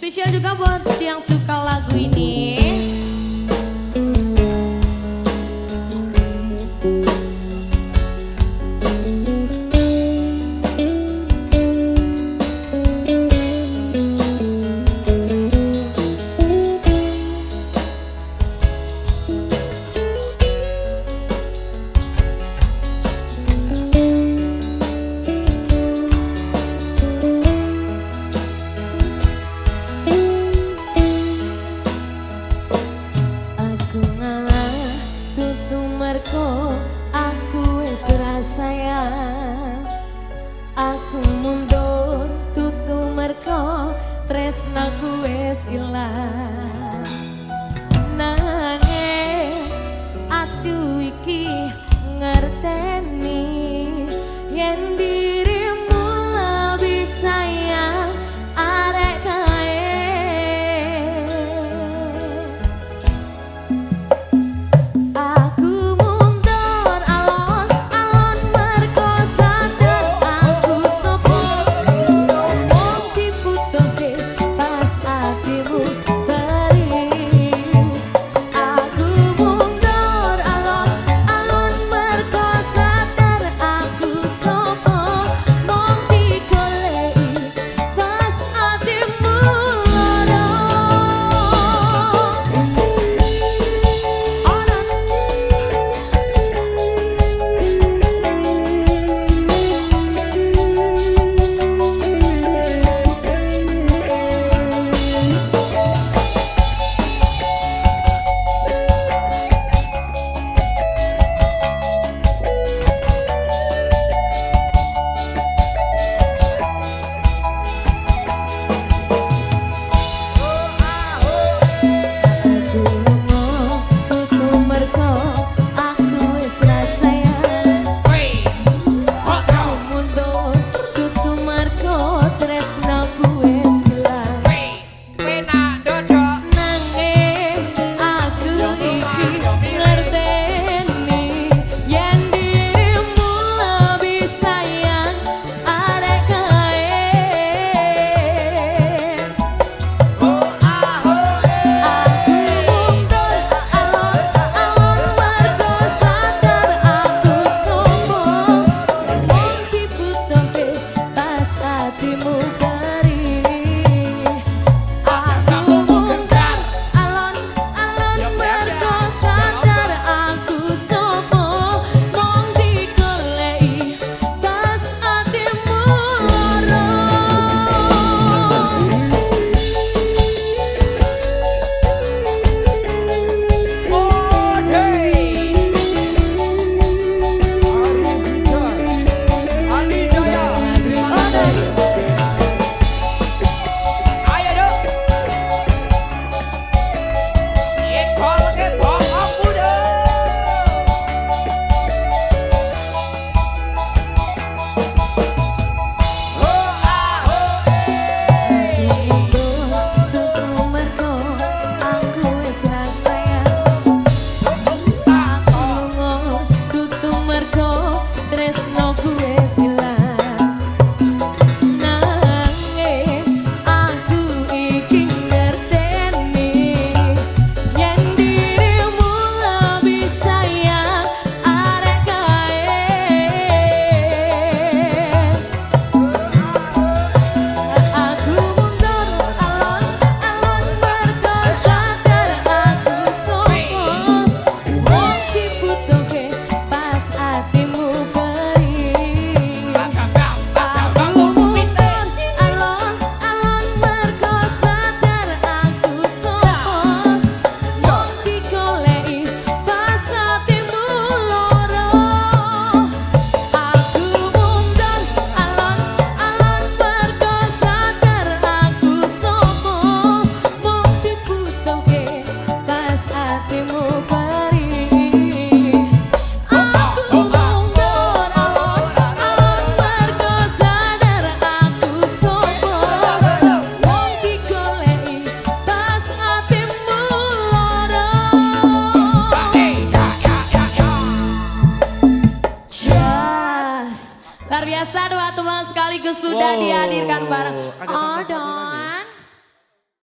Spesial juga buat yang suka lagu ini. merko aku wis rasaya aku mundur tutu merko tresnaku wis ilang. Nanging nang iki ngerti biasa dua teman sekaligus sudah wow, dihadirkan bareng. Ada, oh,